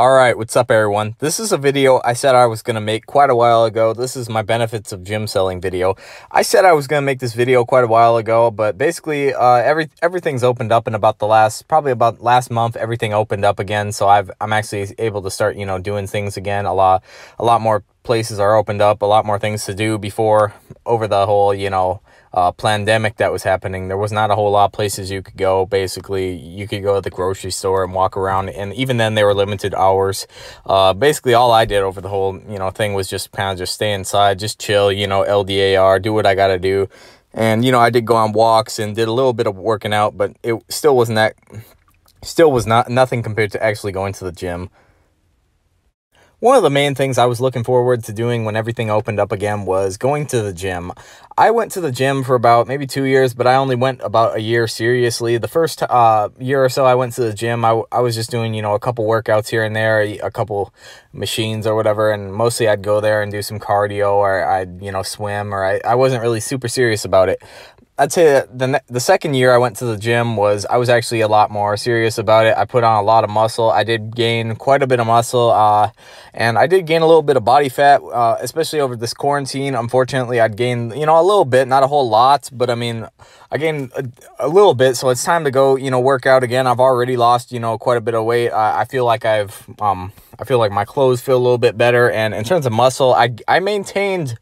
All right, what's up everyone? This is a video I said I was going to make quite a while ago. This is my benefits of gymcelling video. I said I was going to make this video quite a while ago, but basically uh, every everything's opened up in about the last probably about last month everything opened up again, so I've I'm actually able to start, you know, doing things again. A lot a lot more places are opened up, a lot more things to do before over the whole, you know, uh, pandemic that was happening, there was not a whole lot of places you could go. Basically, you could go to the grocery store and walk around, and even then, they were limited hours. Uh, basically, all I did over the whole you know thing was just kind of just stay inside, just chill, you know, LDAR, do what I got to do. And you know, I did go on walks and did a little bit of working out, but it still wasn't that. Still was not nothing compared to actually going to the gym one of the main things I was looking forward to doing when everything opened up again was going to the gym. I went to the gym for about maybe two years, but I only went about a year seriously. The first uh, year or so I went to the gym, I, I was just doing, you know, a couple workouts here and there, a couple machines or whatever, and mostly I'd go there and do some cardio or I'd, you know, swim or I, I wasn't really super serious about it. I'd say the the second year I went to the gym was I was actually a lot more serious about it. I put on a lot of muscle. I did gain quite a bit of muscle, uh, and I did gain a little bit of body fat, uh, especially over this quarantine. Unfortunately, I'd gained you know a little bit, not a whole lot, but I mean I gained a, a little bit. So it's time to go you know work out again. I've already lost you know quite a bit of weight. I, I feel like I've um I feel like my clothes feel a little bit better. And in terms of muscle, I, I maintained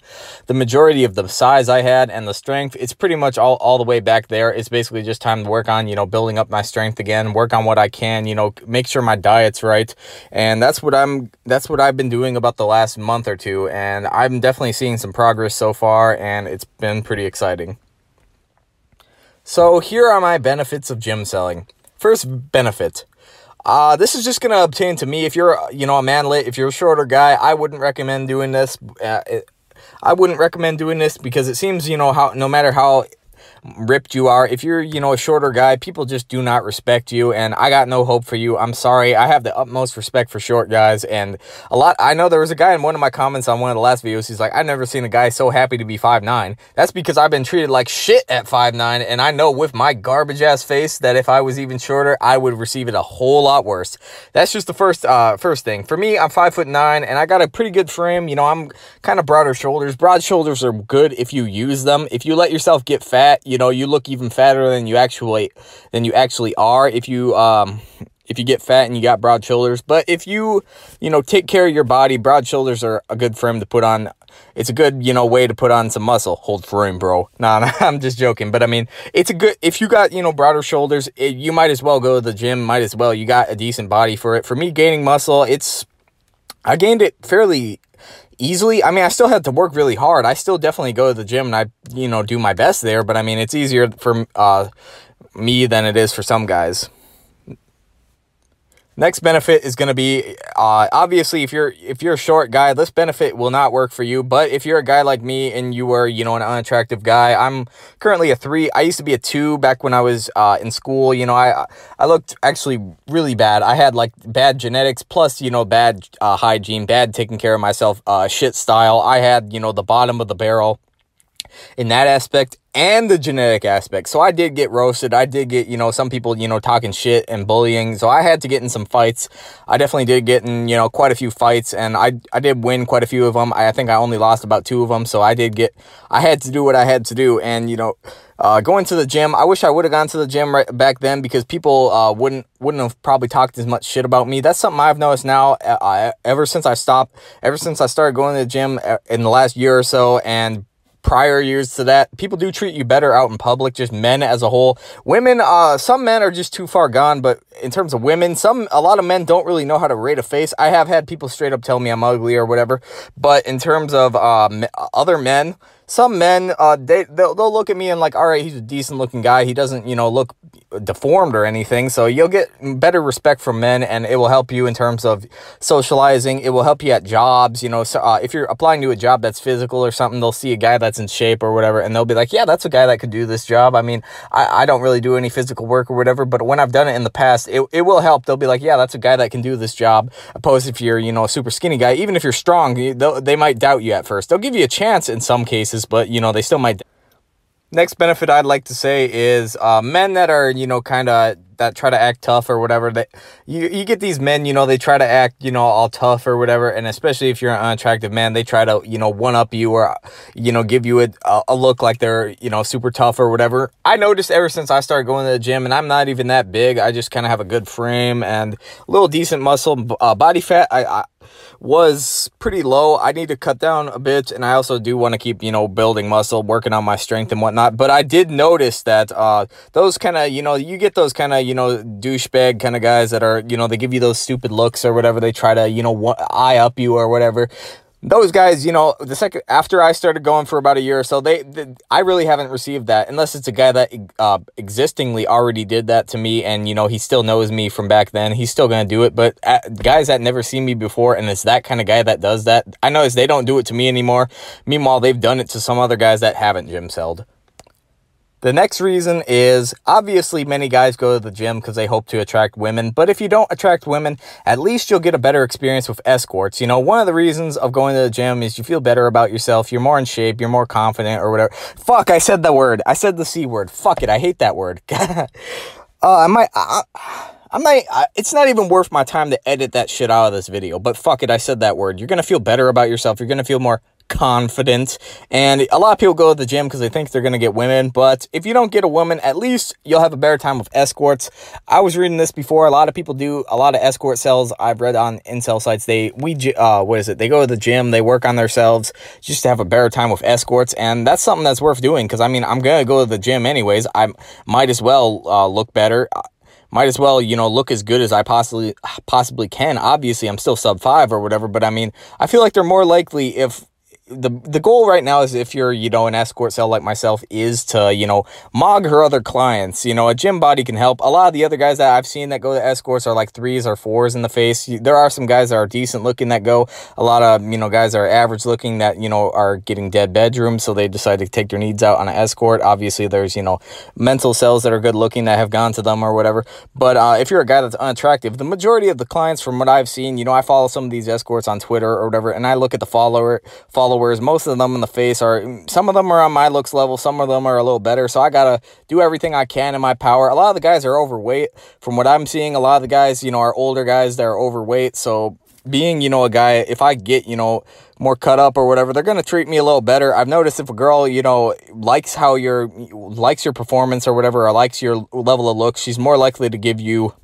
the majority of the size I had and the strength. It's pretty much all, all the way back there. It's basically just time to work on, you know, building up my strength again, work on what I can, you know, make sure my diet's right. And that's what I'm, that's what I've been doing about the last month or two. And I'm definitely seeing some progress so far and it's been pretty exciting. So here are my benefits of gymcelling. First benefit, uh, this is just going to obtain to me, if you're, you know, a manlet, if you're a shorter guy, I wouldn't recommend doing this. Uh, it, I wouldn't recommend doing this because it seems, you know, how no matter how ripped you are. If you're, you know, a shorter guy, people just do not respect you, and I got no hope for you. I'm sorry. I have the utmost respect for short guys, and a lot, I know there was a guy in one of my comments on one of the last videos, he's like, I've never seen a guy so happy to be five nine. That's because I've been treated like shit at five nine, and I know with my garbage-ass face that if I was even shorter, I would receive it a whole lot worse. That's just the first, uh, first thing. For me, I'm five foot nine, and I got a pretty good frame. You know, I'm kind of broader shoulders. Broad shoulders are good if you use them. If you let yourself get fat, you know, you look even fatter than you actually than you actually are if you um if you get fat and you got broad shoulders. But if you, you know, take care of your body, broad shoulders are a good frame to put on. It's a good, you know, way to put on some muscle. Hold frame, bro. Nah, nah I'm just joking. But I mean, it's a good, if you got, you know, broader shoulders, it, you might as well go to the gym. Might as well. You got a decent body for it. For me, gaining muscle, it's, I gained it fairly easily. I mean, I still had to work really hard. I still definitely go to the gym and I, you know, do my best there, but I mean, it's easier for uh, me than it is for some guys. Next benefit is going to be, uh, obviously, if you're if you're a short guy, this benefit will not work for you. But if you're a guy like me and you were, you know, an unattractive guy, I'm currently a three. I used to be a two back when I was uh, in school. You know, I I looked actually really bad. I had like bad genetics plus, you know, bad uh, hygiene, bad taking care of myself, uh, shit style. I had, you know, the bottom of the barrel in that aspect and the genetic aspect. So I did get roasted. I did get, you know, some people, you know, talking shit and bullying. So I had to get in some fights. I definitely did get in, you know, quite a few fights and I, I did win quite a few of them. I think I only lost about two of them. So I did get, I had to do what I had to do. And, you know, uh, going to the gym, I wish I would have gone to the gym right back then because people uh, wouldn't wouldn't have probably talked as much shit about me. That's something I've noticed now. Uh, ever since I stopped, ever since I started going to the gym uh, in the last year or so, and prior years to that. People do treat you better out in public, just men as a whole. Women, uh, some men are just too far gone, but in terms of women, some, a lot of men don't really know how to rate a face. I have had people straight up tell me I'm ugly or whatever, but in terms of, uh, other men, some men, uh, they, they'll, they'll look at me and like, all right, he's a decent looking guy. He doesn't, you know, look deformed or anything. So you'll get better respect from men and it will help you in terms of socializing. It will help you at jobs. You know, so, uh, if you're applying to a job that's physical or something, they'll see a guy that's in shape or whatever and they'll be like, yeah, that's a guy that could do this job. I mean, I, I don't really do any physical work or whatever, but when I've done it in the past, it, it will help. They'll be like, yeah, that's a guy that can do this job. Opposed if you're, you know, a super skinny guy, even if you're strong, they might doubt you at first. They'll give you a chance in some cases, but you know, they still might next benefit I'd like to say is uh, men that are, you know, kind of that try to act tough or whatever that you, you get these men, you know, they try to act, you know, all tough or whatever. And especially if you're an unattractive man, they try to, you know, one up you or, you know, give you a, a look like they're, you know, super tough or whatever. I noticed ever since I started going to the gym and I'm not even that big. I just kind of have a good frame and a little decent muscle, uh, body fat. I, I was pretty low. I need to cut down a bit, and I also do want to keep, you know, building muscle, working on my strength and whatnot. But I did notice that uh, those kind of, you know, you get those kind of, you know, douchebag kind of guys that are, you know, they give you those stupid looks or whatever. They try to, you know, eye up you or whatever those guys, you know, the second after I started going for about a year or so, they, they I really haven't received that unless it's a guy that uh, existingly already did that to me, and you know he still knows me from back then. He's still gonna do it, but uh, guys that never seen me before, and it's that kind of guy that does that. I notice they don't do it to me anymore. Meanwhile, they've done it to some other guys that haven't gymcelled. The next reason is obviously many guys go to the gym because they hope to attract women. But if you don't attract women, at least you'll get a better experience with escorts. You know, one of the reasons of going to the gym is you feel better about yourself. You're more in shape. You're more confident or whatever. Fuck, I said the word. I said the C word. Fuck it. I hate that word. uh, I might. I, I'm not, it's not even worth my time to edit that shit out of this video, but fuck it, I said that word. You're gonna feel better about yourself. You're gonna feel more confident. And a lot of people go to the gym because they think they're going to get women. But if you don't get a woman, at least you'll have a better time with escorts. I was reading this before. A lot of people do a lot of escortcels. I've read on incel sites. They, we, uh, what is it? They go to the gym, they work on themselves just to have a better time with escorts. And that's something that's worth doing because I mean, I'm going to go to the gym anyways. I might as well uh, look better might as well, you know, look as good as I possibly possibly can. Obviously, I'm still sub 5 or whatever, but I mean, I feel like they're more likely if the the goal right now is if you're you know an escortcel like myself is to you know mog her other clients. You know a gym body can help. A lot of the other guys that i've seen that go to escorts are like threes or fours in the face. There are some guys that are decent looking that go. A lot of you know guys are average looking that you know are getting dead bedrooms so they decide to take their needs out on an escort. Obviously there's you know mentalcels that are good looking that have gone to them or whatever. But uh, if you're a guy that's unattractive the majority of the clients from what i've seen you know i follow some of these escorts on twitter or whatever and i look at the follower follower followers. Most of them in the face are, some of them are on my looks level, some of them are a little better. So I got to do everything I can in my power. A lot of the guys are overweight. From what I'm seeing, a lot of the guys, you know, are older guys that are overweight. So being, you know, a guy, if I get, you know, more cut up or whatever, they're going to treat me a little better. I've noticed if a girl, you know, likes how your likes your performance or whatever, or likes your level of looks, she's more likely to give you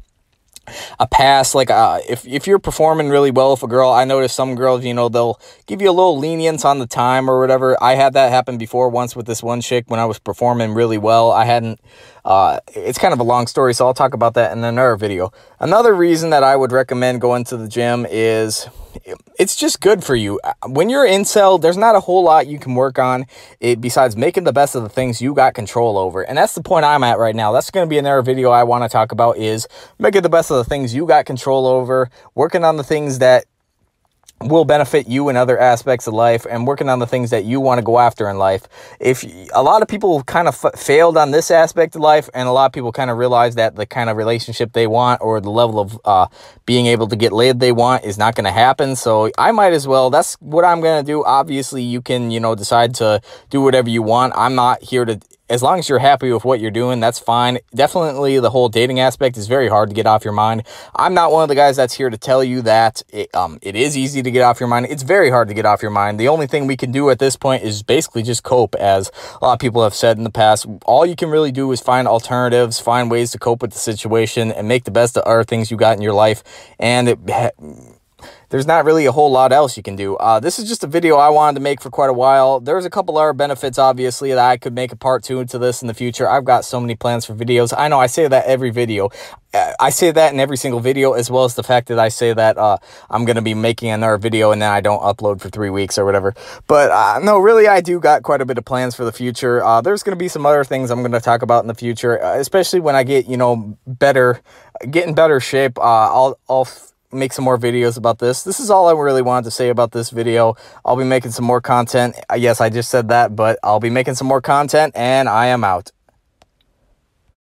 a pass like uh, if if you're performing really well with a girl i notice some girls you know they'll give you a little lenience on the time or whatever. I had that happen before once with this one chick when i was performing really well. I hadn't uh, it's kind of a long story so i'll talk about that in another video another reason that i would recommend going to the gym is it's just good for you. When you're incel, there's not a whole lot you can work on it besides making the best of the things you got control over. And that's the point I'm at right now. That's going to be another video I want to talk about is making the best of the things you got control over, working on the things that will benefit you in other aspects of life and working on the things that you want to go after in life. If a lot of people kind of failed on this aspect of life and a lot of people kind of realize that the kind of relationship they want or the level of uh, being able to get laid they want is not going to happen. So I might as well, that's what I'm going to do. Obviously you can, you know, decide to do whatever you want. I'm not here to as long as you're happy with what you're doing, that's fine. Definitely the whole dating aspect is very hard to get off your mind. I'm not one of the guys that's here to tell you that it, um, it is easy to get off your mind. It's very hard to get off your mind. The only thing we can do at this point is basically just cope, as a lot of people have said in the past. All you can really do is find alternatives, find ways to cope with the situation, and make the best of other things you got in your life. And it there's not really a whole lot else you can do. Uh, this is just a video I wanted to make for quite a while. There's a couple other benefits, obviously, that I could make a part two to this in the future. I've got so many plans for videos. I know I say that every video. Uh, I say that in every single video, as well as the fact that I say that uh, I'm going to be making another video and then I don't upload for three weeks or whatever. But uh, no, really, I do got quite a bit of plans for the future. Uh, there's going to be some other things I'm going to talk about in the future, uh, especially when I get, you know, better, get in better shape. Uh, I'll, I'll make some more videos about this. This is all I really wanted to say about this video. I'll be making some more content. Uh, yes, I just said that, but I'll be making some more content and I am out.